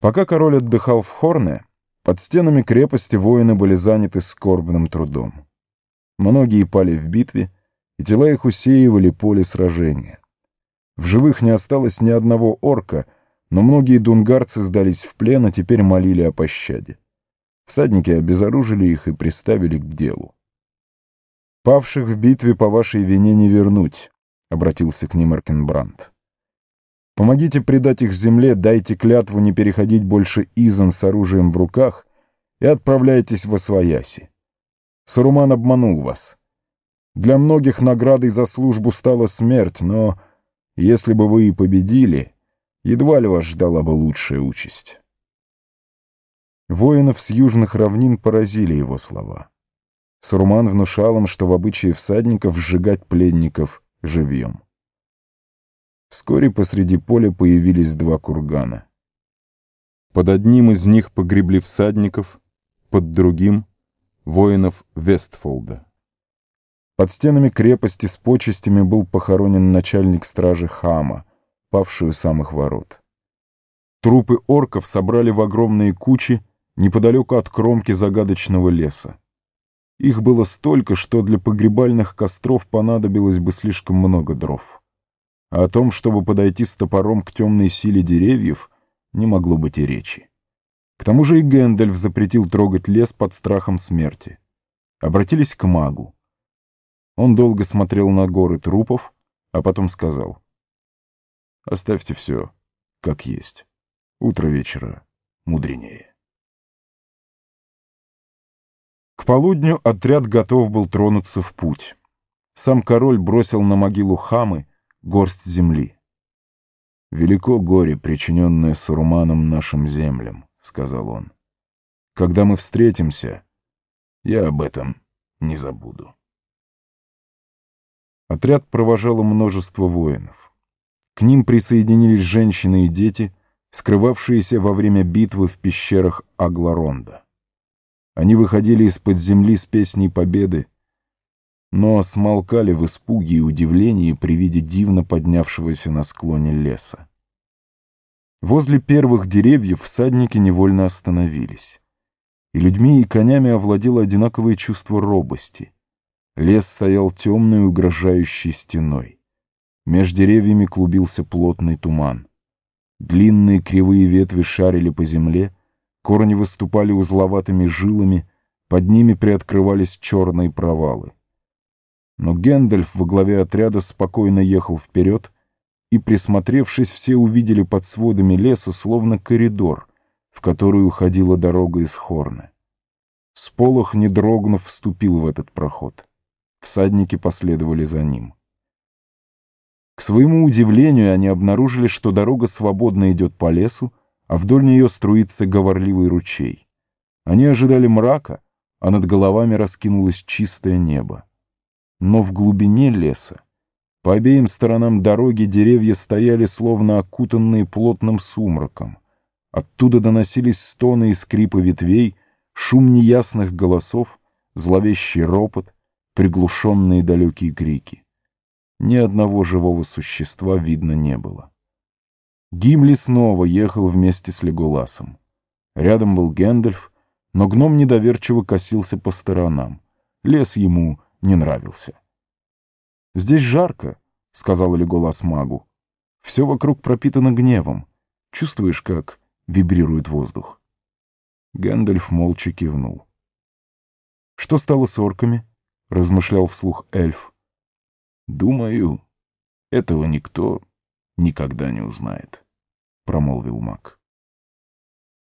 Пока король отдыхал в Хорне, под стенами крепости воины были заняты скорбным трудом. Многие пали в битве, и тела их усеивали поле сражения. В живых не осталось ни одного орка, но многие дунгарцы сдались в плен, а теперь молили о пощаде. Всадники обезоружили их и приставили к делу. «Павших в битве по вашей вине не вернуть», — обратился к ним Эркенбрандт. Помогите предать их земле, дайте клятву не переходить больше Изан с оружием в руках и отправляйтесь в Освояси. Саруман обманул вас. Для многих наградой за службу стала смерть, но если бы вы и победили, едва ли вас ждала бы лучшая участь. Воинов с южных равнин поразили его слова. Саруман внушал им, что в обычае всадников сжигать пленников живьем. Вскоре посреди поля появились два кургана. Под одним из них погребли всадников, под другим — воинов Вестфолда. Под стенами крепости с почестями был похоронен начальник стражи Хама, павший у самых ворот. Трупы орков собрали в огромные кучи неподалеку от кромки загадочного леса. Их было столько, что для погребальных костров понадобилось бы слишком много дров. А о том, чтобы подойти с топором к темной силе деревьев, не могло быть и речи. К тому же и Гэндальф запретил трогать лес под страхом смерти. Обратились к магу. Он долго смотрел на горы трупов, а потом сказал. «Оставьте все, как есть. Утро вечера мудренее». К полудню отряд готов был тронуться в путь. Сам король бросил на могилу Хамы горсть земли. «Велико горе, причиненное Саруманом нашим землям», — сказал он. «Когда мы встретимся, я об этом не забуду». Отряд провожало множество воинов. К ним присоединились женщины и дети, скрывавшиеся во время битвы в пещерах Агларонда. Они выходили из-под земли с песней победы, но смолкали в испуге и удивлении при виде дивно поднявшегося на склоне леса. Возле первых деревьев всадники невольно остановились. И людьми и конями овладело одинаковое чувство робости. Лес стоял темной угрожающей стеной. Меж деревьями клубился плотный туман. Длинные кривые ветви шарили по земле, корни выступали узловатыми жилами, под ними приоткрывались черные провалы. Но Гэндальф во главе отряда спокойно ехал вперед, и, присмотревшись, все увидели под сводами леса словно коридор, в который уходила дорога из Хорны. Сполох, не дрогнув, вступил в этот проход. Всадники последовали за ним. К своему удивлению они обнаружили, что дорога свободно идет по лесу, а вдоль нее струится говорливый ручей. Они ожидали мрака, а над головами раскинулось чистое небо. Но в глубине леса, по обеим сторонам дороги деревья стояли словно окутанные плотным сумраком. Оттуда доносились стоны и скрипы ветвей, шум неясных голосов, зловещий ропот, приглушенные далекие крики. Ни одного живого существа видно не было. Гимли снова ехал вместе с Леголасом. Рядом был Гэндальф, но гном недоверчиво косился по сторонам. Лес ему не нравился. «Здесь жарко», — сказал Леголас магу. «Все вокруг пропитано гневом. Чувствуешь, как вибрирует воздух?» Гэндальф молча кивнул. «Что стало с орками?» — размышлял вслух эльф. «Думаю, этого никто никогда не узнает», — промолвил маг.